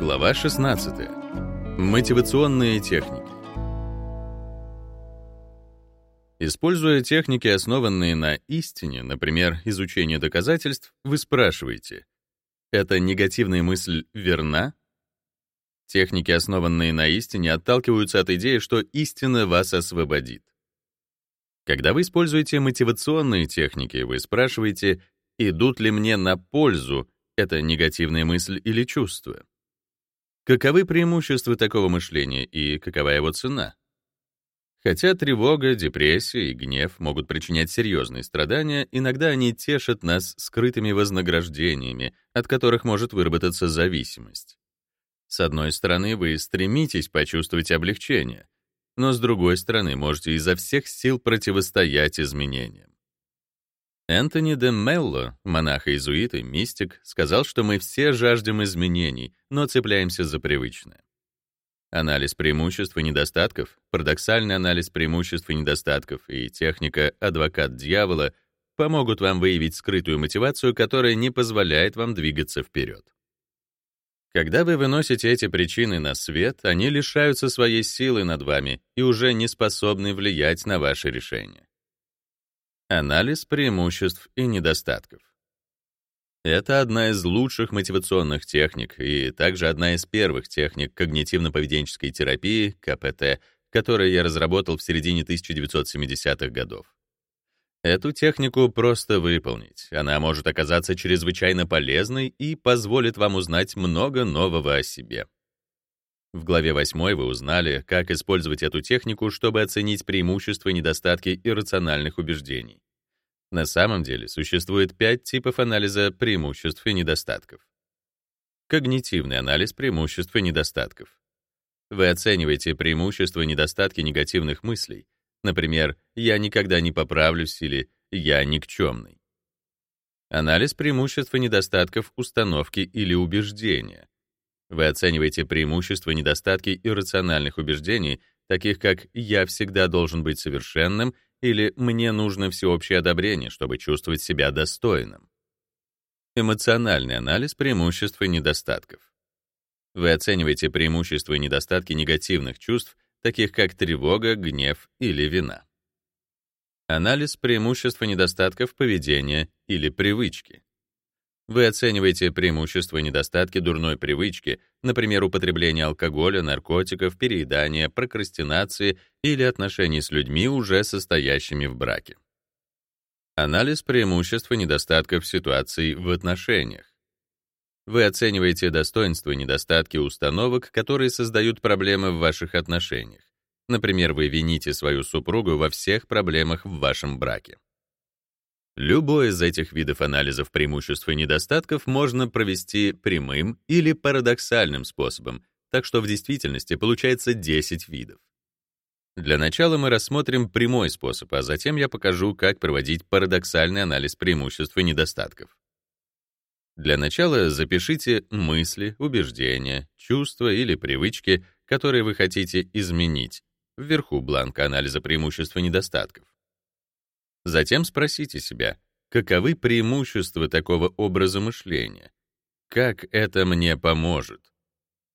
Глава 16. Мотивационные техники. Используя техники, основанные на истине, например, изучение доказательств, вы спрашиваете, эта негативная мысль верна? Техники, основанные на истине, отталкиваются от идеи, что истина вас освободит. Когда вы используете мотивационные техники, вы спрашиваете, идут ли мне на пользу эта негативная мысль или чувство. Каковы преимущества такого мышления и какова его цена? Хотя тревога, депрессия и гнев могут причинять серьезные страдания, иногда они тешат нас скрытыми вознаграждениями, от которых может выработаться зависимость. С одной стороны, вы стремитесь почувствовать облегчение, но с другой стороны, можете изо всех сил противостоять изменениям. Энтони де Мелло, монах-иезуит и мистик, сказал, что мы все жаждем изменений, но цепляемся за привычное. Анализ преимуществ и недостатков, парадоксальный анализ преимуществ и недостатков и техника «адвокат дьявола» помогут вам выявить скрытую мотивацию, которая не позволяет вам двигаться вперед. Когда вы выносите эти причины на свет, они лишаются своей силы над вами и уже не способны влиять на ваши решения. Анализ преимуществ и недостатков. Это одна из лучших мотивационных техник и также одна из первых техник когнитивно-поведенческой терапии, КПТ, которую я разработал в середине 1970-х годов. Эту технику просто выполнить. Она может оказаться чрезвычайно полезной и позволит вам узнать много нового о себе. В главе 8 вы узнали, как использовать эту технику, чтобы оценить преимущества и недостатки иррациональных убеждений. На самом деле существует пять типов анализа преимуществ и недостатков. Когнитивный анализ преимуществ и недостатков. Вы оцениваете преимущества и недостатки негативных мыслей, например, «я никогда не поправлюсь» или «я никчемный». Анализ преимуществ и недостатков установки или убеждения. Вы оцениваете преимущества и недостатки иррациональных убеждений, таких как «я всегда должен быть совершенным» или «мне нужно всеобщее одобрение, чтобы чувствовать себя достойным». Эмоциональный анализ преимуществ и недостатков. Вы оцениваете преимущества и недостатки негативных чувств, таких как тревога, гнев или вина. Анализ преимуществ и недостатков поведения или привычки. Вы оцениваете преимущества и недостатки дурной привычки, например, употребления алкоголя, наркотиков, переедания, прокрастинации или отношений с людьми, уже состоящими в браке. Анализ преимуществ и недостатков ситуаций в отношениях. Вы оцениваете достоинства и недостатки установок, которые создают проблемы в ваших отношениях. Например, вы вините свою супругу во всех проблемах в вашем браке. Любой из этих видов анализов преимуществ и недостатков можно провести прямым или парадоксальным способом, так что в действительности получается 10 видов. Для начала мы рассмотрим прямой способ, а затем я покажу, как проводить парадоксальный анализ преимуществ и недостатков. Для начала запишите мысли, убеждения, чувства или привычки, которые вы хотите изменить, вверху бланка анализа преимуществ и недостатков. Затем спросите себя, каковы преимущества такого образа мышления? Как это мне поможет?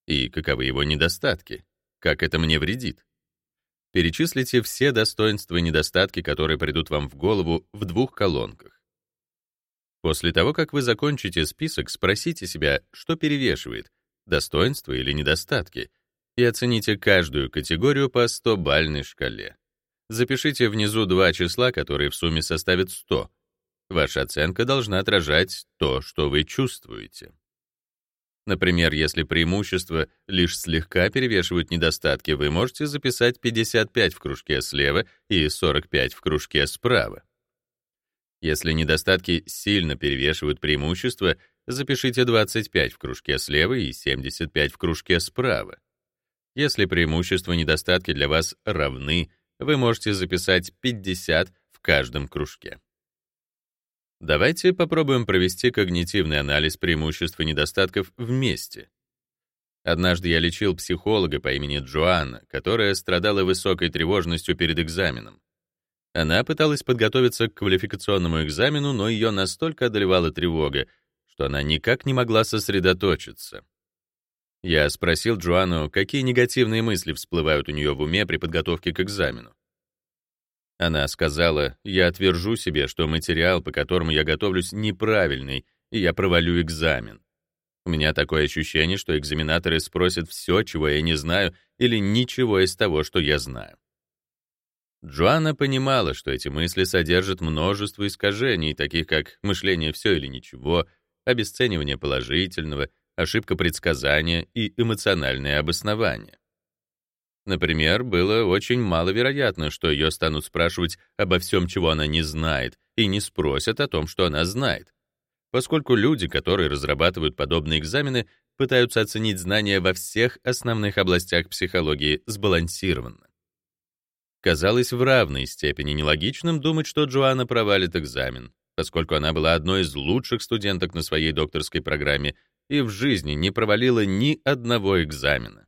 И каковы его недостатки? Как это мне вредит? Перечислите все достоинства и недостатки, которые придут вам в голову в двух колонках. После того, как вы закончите список, спросите себя, что перевешивает, достоинства или недостатки, и оцените каждую категорию по 100-бальной шкале. Запишите внизу два числа, которые в сумме составят 100. Ваша оценка должна отражать то, что вы чувствуете. Например, если преимущества лишь слегка перевешивают недостатки, вы можете записать 55 в кружке слева и 45 в кружке справа. Если недостатки сильно перевешивают преимущества, запишите 25 в кружке слева и 75 в кружке справа. Если преимущества и недостатки для вас равны, вы можете записать 50 в каждом кружке. Давайте попробуем провести когнитивный анализ преимуществ и недостатков вместе. Однажды я лечил психолога по имени Джоанна, которая страдала высокой тревожностью перед экзаменом. Она пыталась подготовиться к квалификационному экзамену, но ее настолько одолевала тревога, что она никак не могла сосредоточиться. Я спросил Джоанну, какие негативные мысли всплывают у нее в уме при подготовке к экзамену. Она сказала, я отвержу себе, что материал, по которому я готовлюсь, неправильный, и я провалю экзамен. У меня такое ощущение, что экзаменаторы спросят все, чего я не знаю, или ничего из того, что я знаю. Джоанна понимала, что эти мысли содержат множество искажений, таких как мышление «все или ничего», обесценивание положительного, ошибка предсказания и эмоциональное обоснование. Например, было очень маловероятно, что ее станут спрашивать обо всем, чего она не знает, и не спросят о том, что она знает поскольку люди, которые разрабатывают подобные экзамены, пытаются оценить знания во всех основных областях психологии сбалансированно. Казалось в равной степени нелогичным думать, что Джоанна провалит экзамен, поскольку она была одной из лучших студенток на своей докторской программе и в жизни не провалила ни одного экзамена.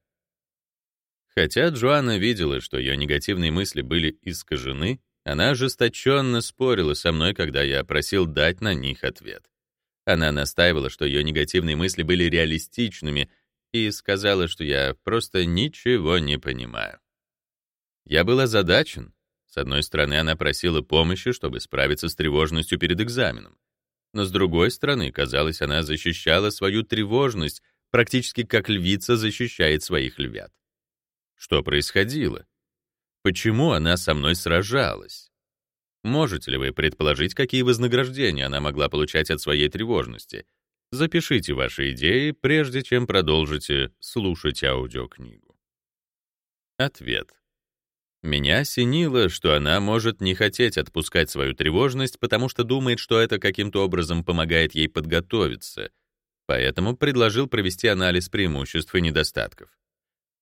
Хотя Джоанна видела, что ее негативные мысли были искажены, она ожесточенно спорила со мной, когда я просил дать на них ответ. Она настаивала, что ее негативные мысли были реалистичными, и сказала, что я просто ничего не понимаю. Я был озадачен. С одной стороны, она просила помощи, чтобы справиться с тревожностью перед экзаменом. Но с другой стороны, казалось, она защищала свою тревожность, практически как львица защищает своих львят. Что происходило? Почему она со мной сражалась? Можете ли вы предположить, какие вознаграждения она могла получать от своей тревожности? Запишите ваши идеи, прежде чем продолжите слушать аудиокнигу. Ответ. Меня осенило, что она может не хотеть отпускать свою тревожность, потому что думает, что это каким-то образом помогает ей подготовиться, поэтому предложил провести анализ преимуществ и недостатков.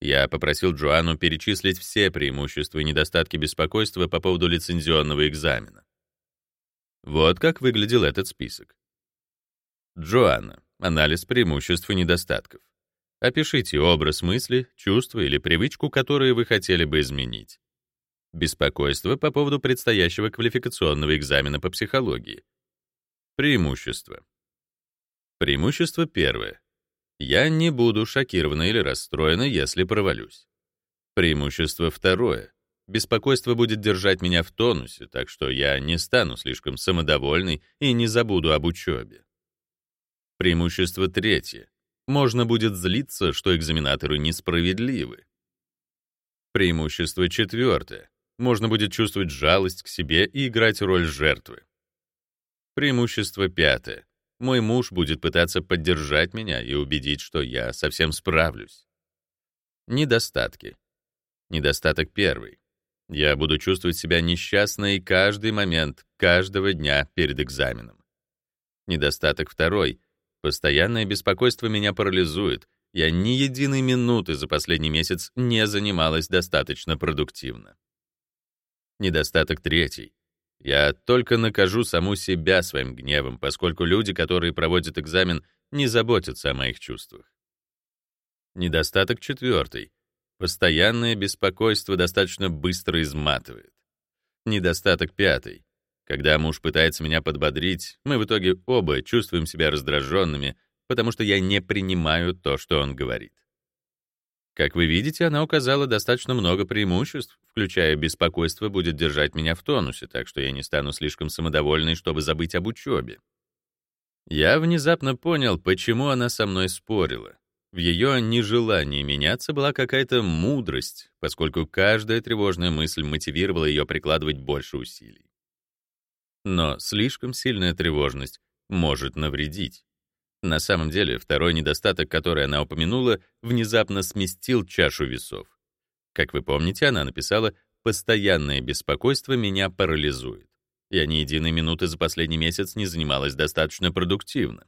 Я попросил Джоанну перечислить все преимущества и недостатки беспокойства по поводу лицензионного экзамена. Вот как выглядел этот список. Джоанна. Анализ преимуществ и недостатков. Опишите образ мысли, чувство или привычку, которые вы хотели бы изменить. Беспокойство по поводу предстоящего квалификационного экзамена по психологии. Преимущества. Преимущество первое. Я не буду шокирована или расстроена, если провалюсь. Преимущество второе. Беспокойство будет держать меня в тонусе, так что я не стану слишком самодовольной и не забуду об учебе. Преимущество третье. Можно будет злиться, что экзаменаторы несправедливы. Преимущество четвертое. Можно будет чувствовать жалость к себе и играть роль жертвы. Преимущество пятое. Мой муж будет пытаться поддержать меня и убедить, что я совсем справлюсь. Недостатки. Недостаток первый. Я буду чувствовать себя несчастной каждый момент, каждого дня перед экзаменом. Недостаток второй. Постоянное беспокойство меня парализует. Я ни единой минуты за последний месяц не занималась достаточно продуктивно. Недостаток третий. Я только накажу саму себя своим гневом, поскольку люди, которые проводят экзамен, не заботятся о моих чувствах. Недостаток четвертый. Постоянное беспокойство достаточно быстро изматывает. Недостаток пятый. Когда муж пытается меня подбодрить, мы в итоге оба чувствуем себя раздраженными, потому что я не принимаю то, что он говорит. Как вы видите, она указала достаточно много преимуществ, включая беспокойство будет держать меня в тонусе, так что я не стану слишком самодовольной, чтобы забыть об учебе. Я внезапно понял, почему она со мной спорила. В ее нежелании меняться была какая-то мудрость, поскольку каждая тревожная мысль мотивировала ее прикладывать больше усилий. Но слишком сильная тревожность может навредить. На самом деле, второй недостаток, который она упомянула, внезапно сместил чашу весов. Как вы помните, она написала «Постоянное беспокойство меня парализует». Я ни единой минуты за последний месяц не занималась достаточно продуктивно.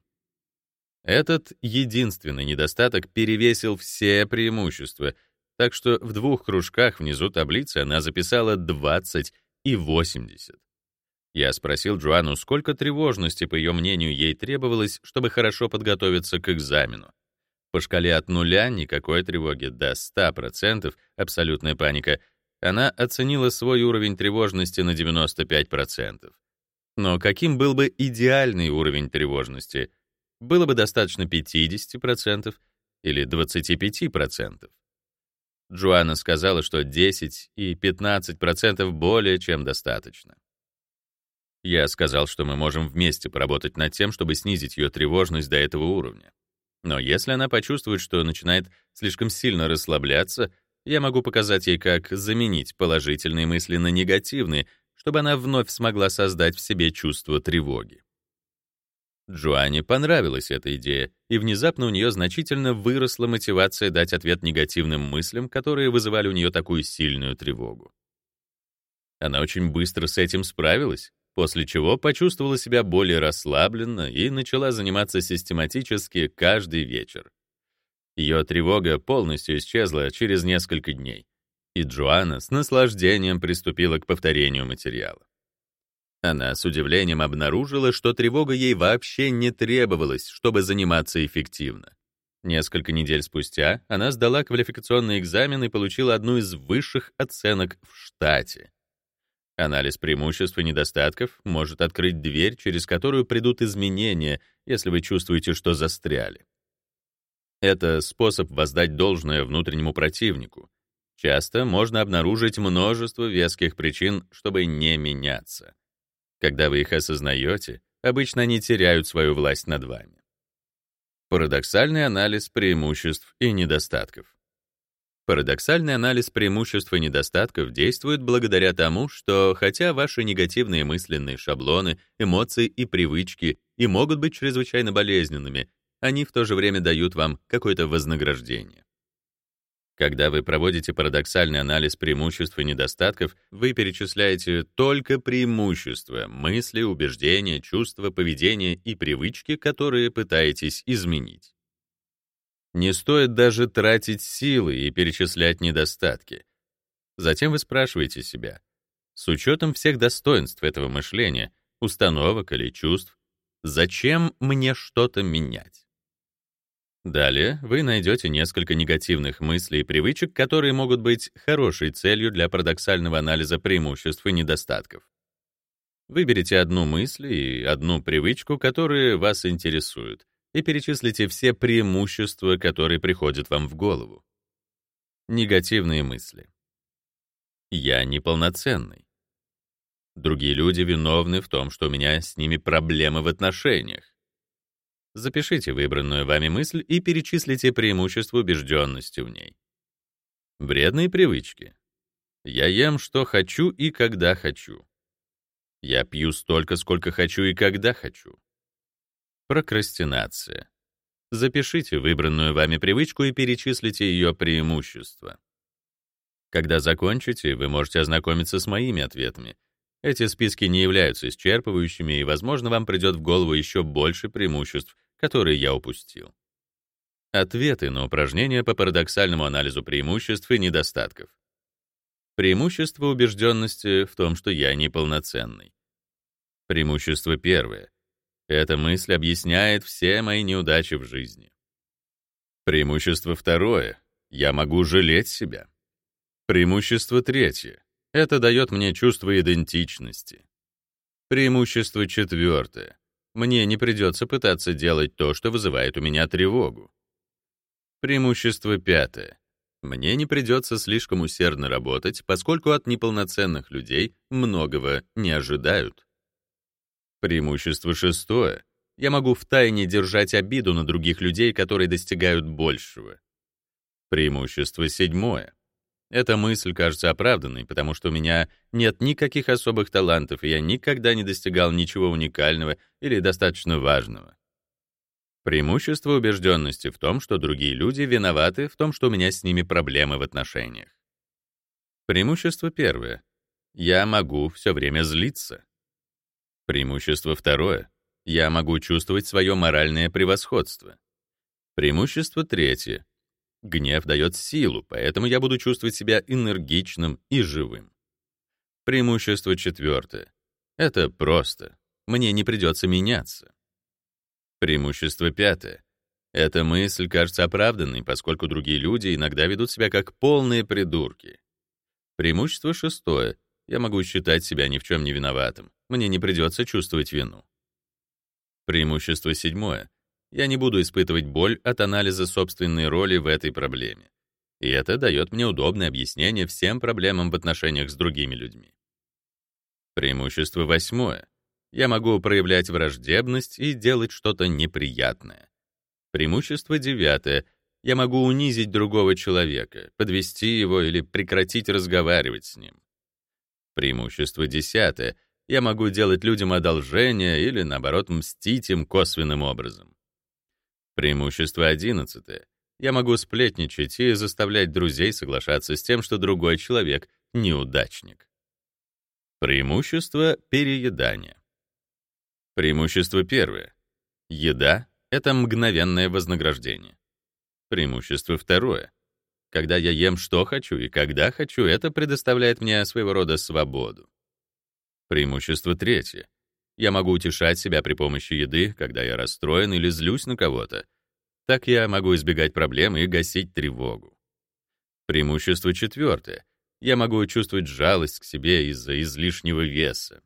Этот единственный недостаток перевесил все преимущества, так что в двух кружках внизу таблицы она записала 20 и 80. Я спросил Джоанну, сколько тревожности, по ее мнению, ей требовалось, чтобы хорошо подготовиться к экзамену. По шкале от нуля никакой тревоги до 100% абсолютная паника, она оценила свой уровень тревожности на 95%. Но каким был бы идеальный уровень тревожности? Было бы достаточно 50%, или 25%. Джоанна сказала, что 10 и 15% более чем достаточно. Я сказал, что мы можем вместе поработать над тем, чтобы снизить ее тревожность до этого уровня. Но если она почувствует, что начинает слишком сильно расслабляться, я могу показать ей, как заменить положительные мысли на негативные, чтобы она вновь смогла создать в себе чувство тревоги. Джоанне понравилась эта идея, и внезапно у нее значительно выросла мотивация дать ответ негативным мыслям, которые вызывали у нее такую сильную тревогу. Она очень быстро с этим справилась, после чего почувствовала себя более расслабленно и начала заниматься систематически каждый вечер. Ее тревога полностью исчезла через несколько дней, и Джоанна с наслаждением приступила к повторению материала. Она с удивлением обнаружила, что тревога ей вообще не требовалась, чтобы заниматься эффективно. Несколько недель спустя она сдала квалификационный экзамен и получила одну из высших оценок в штате. Анализ преимуществ и недостатков может открыть дверь, через которую придут изменения, если вы чувствуете, что застряли. Это способ воздать должное внутреннему противнику. Часто можно обнаружить множество веских причин, чтобы не меняться. Когда вы их осознаете, обычно они теряют свою власть над вами. Парадоксальный анализ преимуществ и недостатков. Парадоксальный анализ преимуществ и недостатков действует благодаря тому, что хотя ваши негативные мысленные шаблоны, эмоции и привычки и могут быть чрезвычайно болезненными, они в то же время дают вам какое-то вознаграждение. Когда вы проводите парадоксальный анализ преимуществ и недостатков, вы перечисляете только преимущества, мысли, убеждения, чувства, поведения и привычки, которые пытаетесь изменить. Не стоит даже тратить силы и перечислять недостатки. Затем вы спрашиваете себя, с учетом всех достоинств этого мышления, установок или чувств, зачем мне что-то менять? Далее вы найдете несколько негативных мыслей и привычек, которые могут быть хорошей целью для парадоксального анализа преимуществ и недостатков. Выберите одну мысль и одну привычку, которые вас интересуют, и перечислите все преимущества, которые приходят вам в голову. Негативные мысли. Я неполноценный. Другие люди виновны в том, что у меня с ними проблемы в отношениях. Запишите выбранную вами мысль и перечислите преимущества убежденности в ней. Вредные привычки. Я ем, что хочу и когда хочу. Я пью столько, сколько хочу и когда хочу. Прокрастинация. Запишите выбранную вами привычку и перечислите ее преимущества. Когда закончите, вы можете ознакомиться с моими ответами. Эти списки не являются исчерпывающими, и, возможно, вам придет в голову еще больше преимуществ, которые я упустил. Ответы на упражнения по парадоксальному анализу преимуществ и недостатков. Преимущество убежденности в том, что я неполноценный. Преимущество первое. Эта мысль объясняет все мои неудачи в жизни. Преимущество второе. Я могу жалеть себя. Преимущество третье. Это дает мне чувство идентичности. Преимущество четвертое. Мне не придется пытаться делать то, что вызывает у меня тревогу. Преимущество пятое. Мне не придется слишком усердно работать, поскольку от неполноценных людей многого не ожидают. Преимущество шестое. Я могу втайне держать обиду на других людей, которые достигают большего. Преимущество седьмое. Эта мысль кажется оправданной, потому что у меня нет никаких особых талантов, и я никогда не достигал ничего уникального или достаточно важного. Преимущество убежденности в том, что другие люди виноваты в том, что у меня с ними проблемы в отношениях. Преимущество первое. Я могу все время злиться. Преимущество второе. Я могу чувствовать свое моральное превосходство. Преимущество третье. Гнев дает силу, поэтому я буду чувствовать себя энергичным и живым. Преимущество четвертое. Это просто. Мне не придется меняться. Преимущество пятое. Эта мысль кажется оправданной, поскольку другие люди иногда ведут себя как полные придурки. Преимущество шестое. Я могу считать себя ни в чем не виноватым. Мне не придется чувствовать вину. Преимущество седьмое. я не буду испытывать боль от анализа собственной роли в этой проблеме. И это дает мне удобное объяснение всем проблемам в отношениях с другими людьми. Преимущество восьмое. Я могу проявлять враждебность и делать что-то неприятное. Преимущество девятое. Я могу унизить другого человека, подвести его или прекратить разговаривать с ним. Преимущество десятое. Я могу делать людям одолжение или, наоборот, мстить им косвенным образом. Преимущество одиннадцатое. Я могу сплетничать и заставлять друзей соглашаться с тем, что другой человек — неудачник. Преимущество переедания. Преимущество первое. Еда — это мгновенное вознаграждение. Преимущество второе. Когда я ем что хочу и когда хочу, это предоставляет мне своего рода свободу. Преимущество третье. Я могу утешать себя при помощи еды, когда я расстроен или злюсь на кого-то. Так я могу избегать проблем и гасить тревогу. Преимущество четвертое. Я могу чувствовать жалость к себе из-за излишнего веса.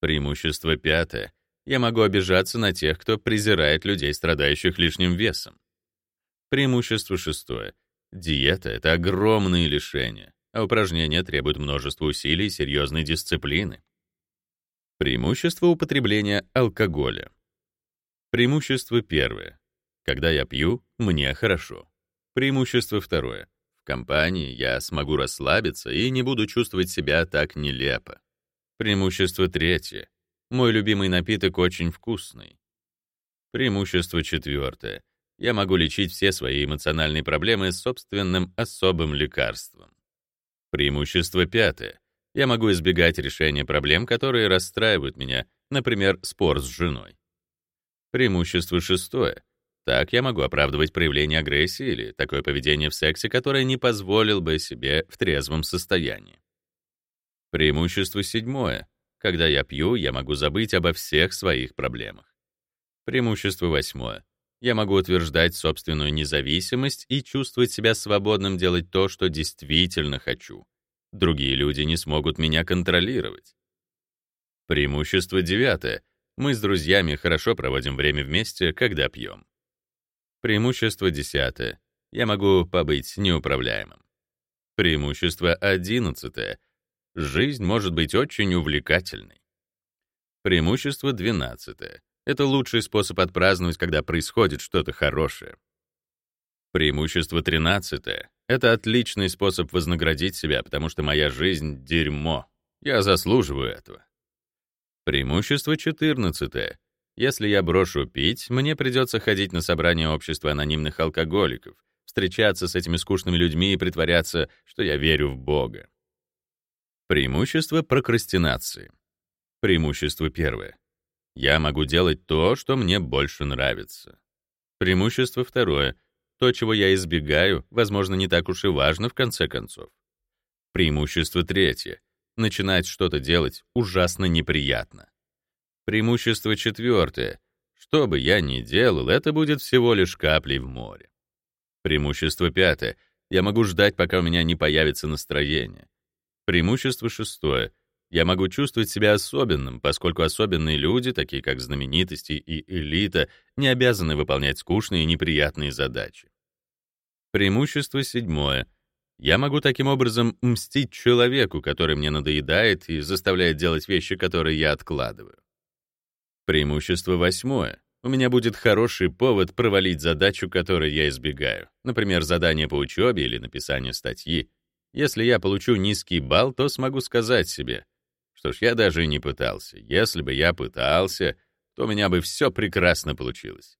Преимущество пятое. Я могу обижаться на тех, кто презирает людей, страдающих лишним весом. Преимущество шестое. Диета — это огромные лишения, а упражнения требуют множества усилий и серьезной дисциплины. Преимущество употребления алкоголя. Преимущество первое. Когда я пью, мне хорошо. Преимущество второе. В компании я смогу расслабиться и не буду чувствовать себя так нелепо. Преимущество третье. Мой любимый напиток очень вкусный. Преимущество четвертое. Я могу лечить все свои эмоциональные проблемы собственным особым лекарством. Преимущество пятое. Я могу избегать решения проблем, которые расстраивают меня, например, спор с женой. Преимущество шестое. Так я могу оправдывать проявление агрессии или такое поведение в сексе, которое не позволил бы себе в трезвом состоянии. Преимущество седьмое. Когда я пью, я могу забыть обо всех своих проблемах. Преимущество восьмое. Я могу утверждать собственную независимость и чувствовать себя свободным делать то, что действительно хочу. Другие люди не смогут меня контролировать. Преимущество девятое. Мы с друзьями хорошо проводим время вместе, когда пьем. Преимущество десятое. Я могу побыть неуправляемым. Преимущество одиннадцатое. Жизнь может быть очень увлекательной. Преимущество 12. Это лучший способ отпраздновать, когда происходит что-то хорошее. Преимущество 13. Это отличный способ вознаградить себя, потому что моя жизнь — дерьмо. Я заслуживаю этого. Преимущество 14. Если я брошу пить, мне придется ходить на собрание общества анонимных алкоголиков, встречаться с этими скучными людьми и притворяться, что я верю в Бога. Преимущество прокрастинации. Преимущество первое. Я могу делать то, что мне больше нравится. Преимущество второе. То, чего я избегаю, возможно, не так уж и важно в конце концов. Преимущество третье. Начинать что-то делать ужасно неприятно. Преимущество четвертое. Что бы я ни делал, это будет всего лишь каплей в море. Преимущество пятое. Я могу ждать, пока у меня не появится настроение. Преимущество шестое. Я могу чувствовать себя особенным, поскольку особенные люди, такие как знаменитости и элита, не обязаны выполнять скучные и неприятные задачи. Преимущество седьмое. Я могу таким образом мстить человеку, который мне надоедает и заставляет делать вещи, которые я откладываю. Преимущество восьмое. У меня будет хороший повод провалить задачу, которой я избегаю, например, задание по учебе или написание статьи, если я получу низкий балл, то смогу сказать себе, что ж, я даже и не пытался. Если бы я пытался, то у меня бы все прекрасно получилось.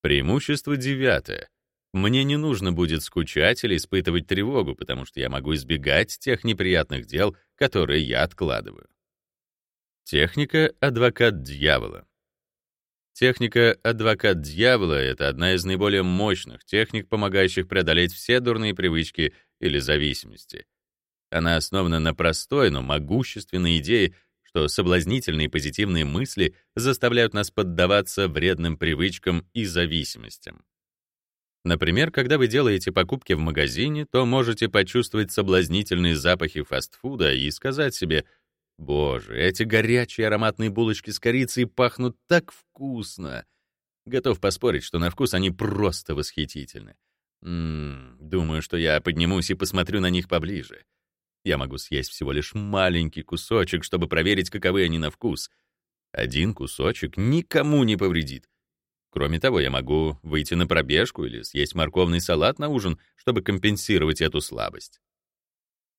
Преимущество девятое. Мне не нужно будет скучать или испытывать тревогу, потому что я могу избегать тех неприятных дел, которые я откладываю. Техника «Адвокат дьявола». Техника «Адвокат дьявола» — это одна из наиболее мощных техник, помогающих преодолеть все дурные привычки или зависимости. Она основана на простой, но могущественной идее, что соблазнительные позитивные мысли заставляют нас поддаваться вредным привычкам и зависимостям. Например, когда вы делаете покупки в магазине, то можете почувствовать соблазнительные запахи фастфуда и сказать себе «Боже, эти горячие ароматные булочки с корицей пахнут так вкусно!» Готов поспорить, что на вкус они просто восхитительны. Ммм, думаю, что я поднимусь и посмотрю на них поближе. Я могу съесть всего лишь маленький кусочек, чтобы проверить, каковы они на вкус. Один кусочек никому не повредит. Кроме того, я могу выйти на пробежку или съесть морковный салат на ужин, чтобы компенсировать эту слабость.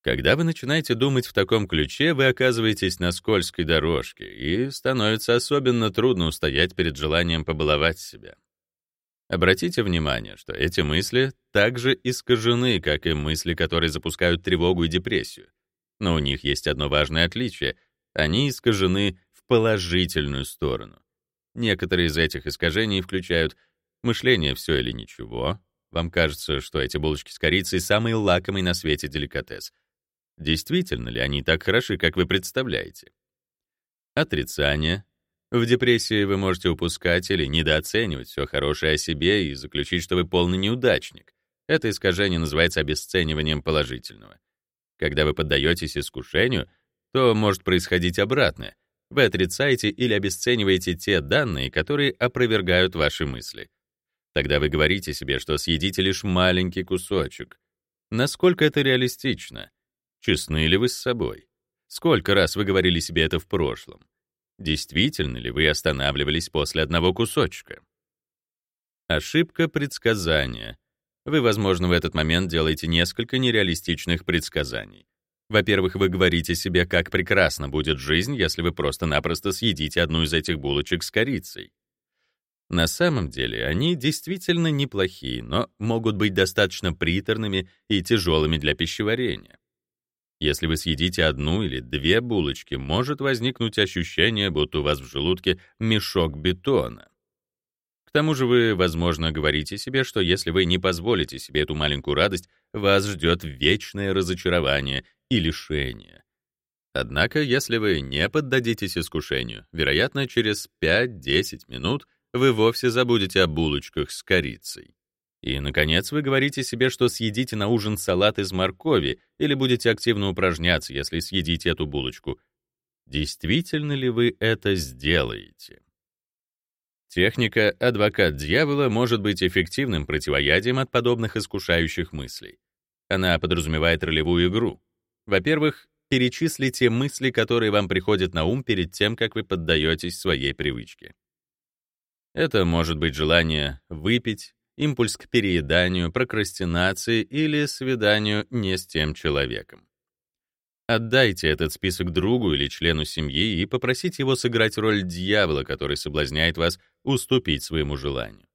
Когда вы начинаете думать в таком ключе, вы оказываетесь на скользкой дорожке, и становится особенно трудно устоять перед желанием побаловать себя. Обратите внимание, что эти мысли также искажены, как и мысли, которые запускают тревогу и депрессию. Но у них есть одно важное отличие — они искажены в положительную сторону. Некоторые из этих искажений включают мышление «все или ничего», вам кажется, что эти булочки с корицей — самый лакомый на свете деликатес. Действительно ли они так хороши, как вы представляете? Отрицание, в депрессии вы можете упускать или недооценивать все хорошее о себе и заключить, что вы полный неудачник. Это искажение называется обесцениванием положительного. Когда вы поддаетесь искушению, то может происходить обратное. Вы отрицаете или обесцениваете те данные, которые опровергают ваши мысли. Тогда вы говорите себе, что съедите лишь маленький кусочек. Насколько это реалистично? Честны ли вы с собой? Сколько раз вы говорили себе это в прошлом? Действительно ли вы останавливались после одного кусочка? Ошибка предсказания. Вы, возможно, в этот момент делаете несколько нереалистичных предсказаний. Во-первых, вы говорите себе, как прекрасно будет жизнь, если вы просто-напросто съедите одну из этих булочек с корицей. На самом деле, они действительно неплохие, но могут быть достаточно приторными и тяжелыми для пищеварения. Если вы съедите одну или две булочки, может возникнуть ощущение, будто у вас в желудке мешок бетона. К тому же вы, возможно, говорите себе, что если вы не позволите себе эту маленькую радость, вас ждет вечное разочарование и лишение. Однако, если вы не поддадитесь искушению, вероятно, через 5-10 минут вы вовсе забудете о булочках с корицей. И, наконец, вы говорите себе, что съедите на ужин салат из моркови или будете активно упражняться, если съедите эту булочку. Действительно ли вы это сделаете? Техника «адвокат дьявола» может быть эффективным противоядием от подобных искушающих мыслей. Она подразумевает ролевую игру. Во-первых, перечислите мысли, которые вам приходят на ум перед тем, как вы поддаетесь своей привычке. Это может быть желание выпить, импульс к перееданию, прокрастинации или свиданию не с тем человеком. Отдайте этот список другу или члену семьи и попросите его сыграть роль дьявола, который соблазняет вас уступить своему желанию.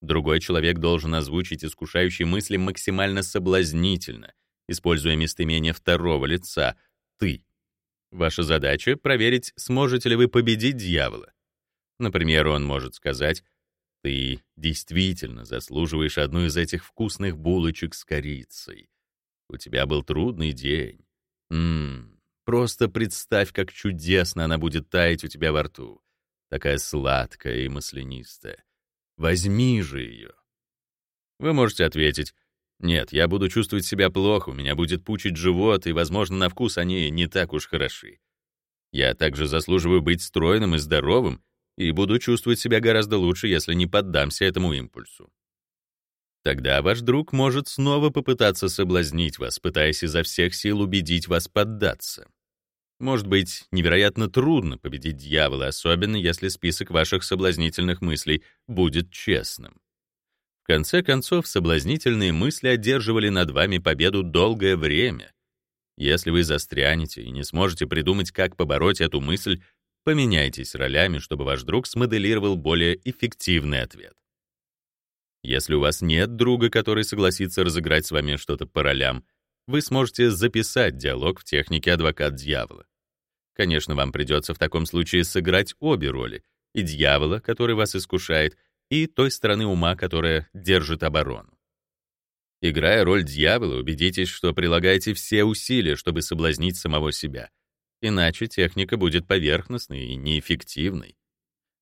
Другой человек должен озвучить искушающие мысли максимально соблазнительно, используя местоимение второго лица «ты». Ваша задача — проверить, сможете ли вы победить дьявола. Например, он может сказать ты действительно заслуживаешь одну из этих вкусных булочек с корицей. У тебя был трудный день. Ммм, просто представь, как чудесно она будет таять у тебя во рту. Такая сладкая и маслянистая. Возьми же ее. Вы можете ответить, нет, я буду чувствовать себя плохо, у меня будет пучить живот, и, возможно, на вкус они не так уж хороши. Я также заслуживаю быть стройным и здоровым, и буду чувствовать себя гораздо лучше, если не поддамся этому импульсу. Тогда ваш друг может снова попытаться соблазнить вас, пытаясь изо всех сил убедить вас поддаться. Может быть, невероятно трудно победить дьявола, особенно если список ваших соблазнительных мыслей будет честным. В конце концов, соблазнительные мысли одерживали над вами победу долгое время. Если вы застрянете и не сможете придумать, как побороть эту мысль, Поменяйтесь ролями, чтобы ваш друг смоделировал более эффективный ответ. Если у вас нет друга, который согласится разыграть с вами что-то по ролям, вы сможете записать диалог в технике адвокат дьявола. Конечно, вам придется в таком случае сыграть обе роли — и дьявола, который вас искушает, и той стороны ума, которая держит оборону. Играя роль дьявола, убедитесь, что прилагаете все усилия, чтобы соблазнить самого себя — Иначе техника будет поверхностной и неэффективной.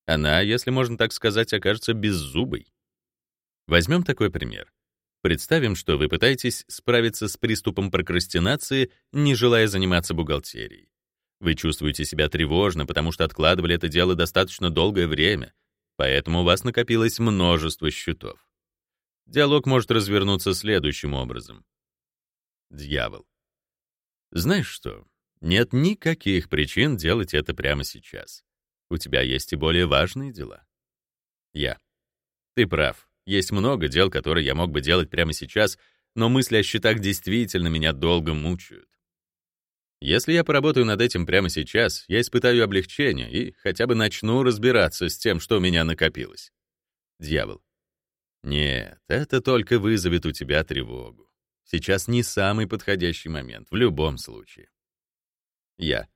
Она, если можно так сказать, окажется беззубой. Возьмем такой пример. Представим, что вы пытаетесь справиться с приступом прокрастинации, не желая заниматься бухгалтерией. Вы чувствуете себя тревожно, потому что откладывали это дело достаточно долгое время. Поэтому у вас накопилось множество счетов. Диалог может развернуться следующим образом. Дьявол. Знаешь что? Нет никаких причин делать это прямо сейчас. У тебя есть и более важные дела. Я. Ты прав. Есть много дел, которые я мог бы делать прямо сейчас, но мысли о счетах действительно меня долго мучают. Если я поработаю над этим прямо сейчас, я испытаю облегчение и хотя бы начну разбираться с тем, что у меня накопилось. Дьявол. Нет, это только вызовет у тебя тревогу. Сейчас не самый подходящий момент, в любом случае. Я.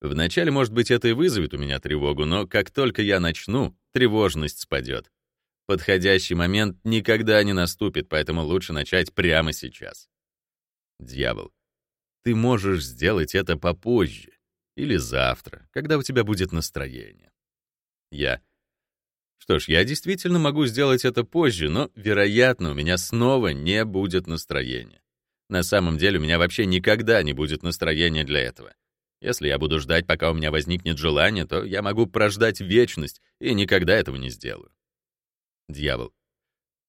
Вначале, может быть, это и вызовет у меня тревогу, но как только я начну, тревожность спадет. Подходящий момент никогда не наступит, поэтому лучше начать прямо сейчас. Дьявол. Ты можешь сделать это попозже или завтра, когда у тебя будет настроение. Я. Что ж, я действительно могу сделать это позже, но, вероятно, у меня снова не будет настроения. На самом деле у меня вообще никогда не будет настроения для этого. Если я буду ждать, пока у меня возникнет желание, то я могу прождать вечность и никогда этого не сделаю. Дьявол.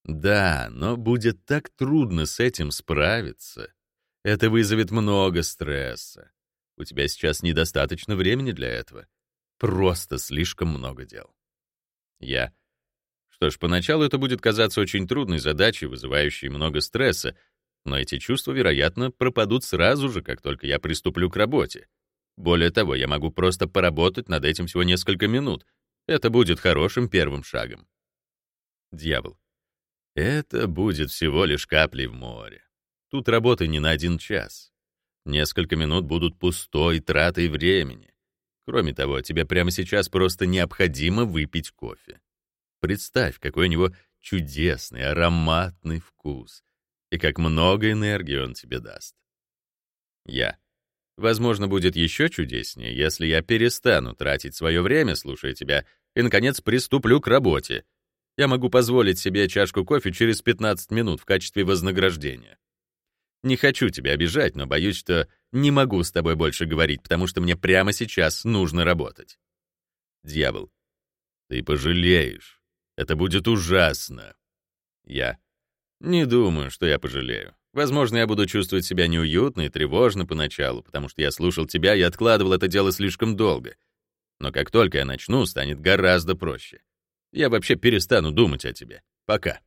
Да, но будет так трудно с этим справиться. Это вызовет много стресса. У тебя сейчас недостаточно времени для этого. Просто слишком много дел. Я. Что ж, поначалу это будет казаться очень трудной задачей, вызывающей много стресса, но эти чувства, вероятно, пропадут сразу же, как только я приступлю к работе. Более того, я могу просто поработать над этим всего несколько минут. Это будет хорошим первым шагом. Дьявол. Это будет всего лишь каплей в море. Тут работы не на один час. Несколько минут будут пустой тратой времени. Кроме того, тебе прямо сейчас просто необходимо выпить кофе. Представь, какой у него чудесный, ароматный вкус, и как много энергии он тебе даст. Я. Возможно, будет еще чудеснее, если я перестану тратить свое время, слушая тебя, и, наконец, приступлю к работе. Я могу позволить себе чашку кофе через 15 минут в качестве вознаграждения. Не хочу тебя обижать, но боюсь, что не могу с тобой больше говорить, потому что мне прямо сейчас нужно работать. Дьявол. Ты пожалеешь. Это будет ужасно. Я. Не думаю, что я пожалею. Возможно, я буду чувствовать себя неуютно и тревожно поначалу, потому что я слушал тебя и откладывал это дело слишком долго. Но как только я начну, станет гораздо проще. Я вообще перестану думать о тебе. Пока.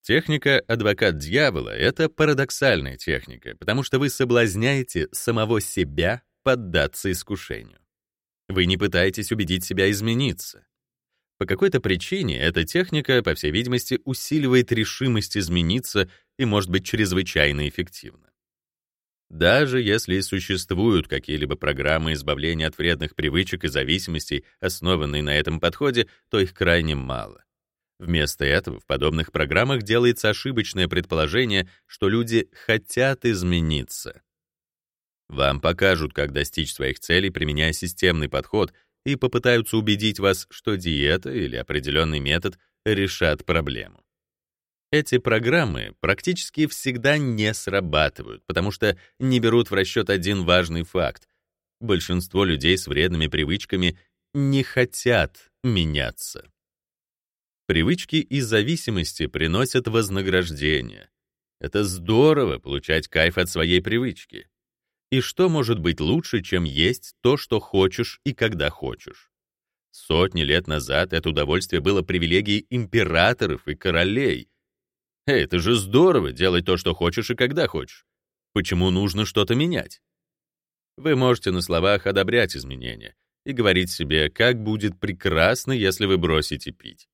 Техника «адвокат дьявола» — это парадоксальная техника, потому что вы соблазняете самого себя поддаться искушению. Вы не пытаетесь убедить себя измениться. По какой-то причине эта техника, по всей видимости, усиливает решимость измениться и может быть чрезвычайно эффективна. Даже если существуют какие-либо программы избавления от вредных привычек и зависимостей, основанные на этом подходе, то их крайне мало. Вместо этого в подобных программах делается ошибочное предположение, что люди хотят измениться. Вам покажут, как достичь своих целей, применяя системный подход, и попытаются убедить вас, что диета или определенный метод решат проблему. Эти программы практически всегда не срабатывают, потому что не берут в расчет один важный факт. Большинство людей с вредными привычками не хотят меняться. Привычки и зависимости приносят вознаграждение. Это здорово получать кайф от своей привычки. И что может быть лучше, чем есть то, что хочешь и когда хочешь? Сотни лет назад это удовольствие было привилегией императоров и королей. Эй, это же здорово делать то, что хочешь и когда хочешь. Почему нужно что-то менять? Вы можете на словах одобрять изменения и говорить себе, как будет прекрасно, если вы бросите пить.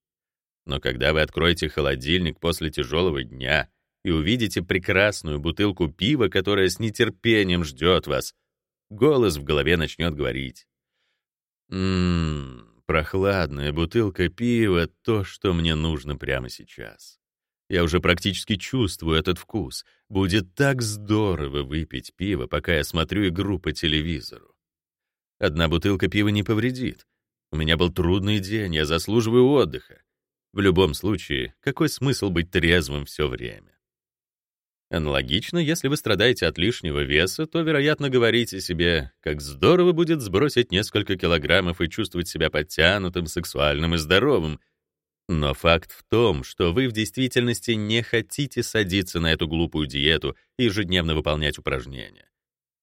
Но когда вы откроете холодильник после тяжелого дня и увидите прекрасную бутылку пива, которая с нетерпением ждет вас, голос в голове начнет говорить. «Ммм, прохладная бутылка пива — то, что мне нужно прямо сейчас. Я уже практически чувствую этот вкус. Будет так здорово выпить пиво, пока я смотрю игру по телевизору. Одна бутылка пива не повредит. У меня был трудный день, я заслуживаю отдыха. В любом случае, какой смысл быть трезвым все время? Аналогично, если вы страдаете от лишнего веса, то, вероятно, говорите себе, как здорово будет сбросить несколько килограммов и чувствовать себя подтянутым, сексуальным и здоровым. Но факт в том, что вы в действительности не хотите садиться на эту глупую диету и ежедневно выполнять упражнения.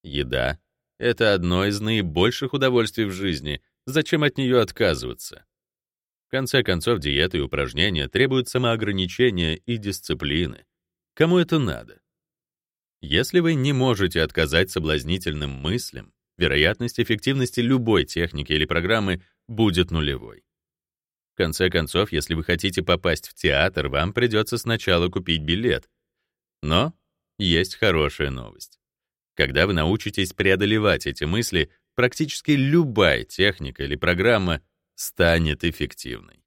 Еда — это одно из наибольших удовольствий в жизни. Зачем от нее отказываться? В конце концов, диеты и упражнения требуют самоограничения и дисциплины. Кому это надо? Если вы не можете отказать соблазнительным мыслям, вероятность эффективности любой техники или программы будет нулевой. В конце концов, если вы хотите попасть в театр, вам придется сначала купить билет. Но есть хорошая новость. Когда вы научитесь преодолевать эти мысли, практически любая техника или программа станет эффективной.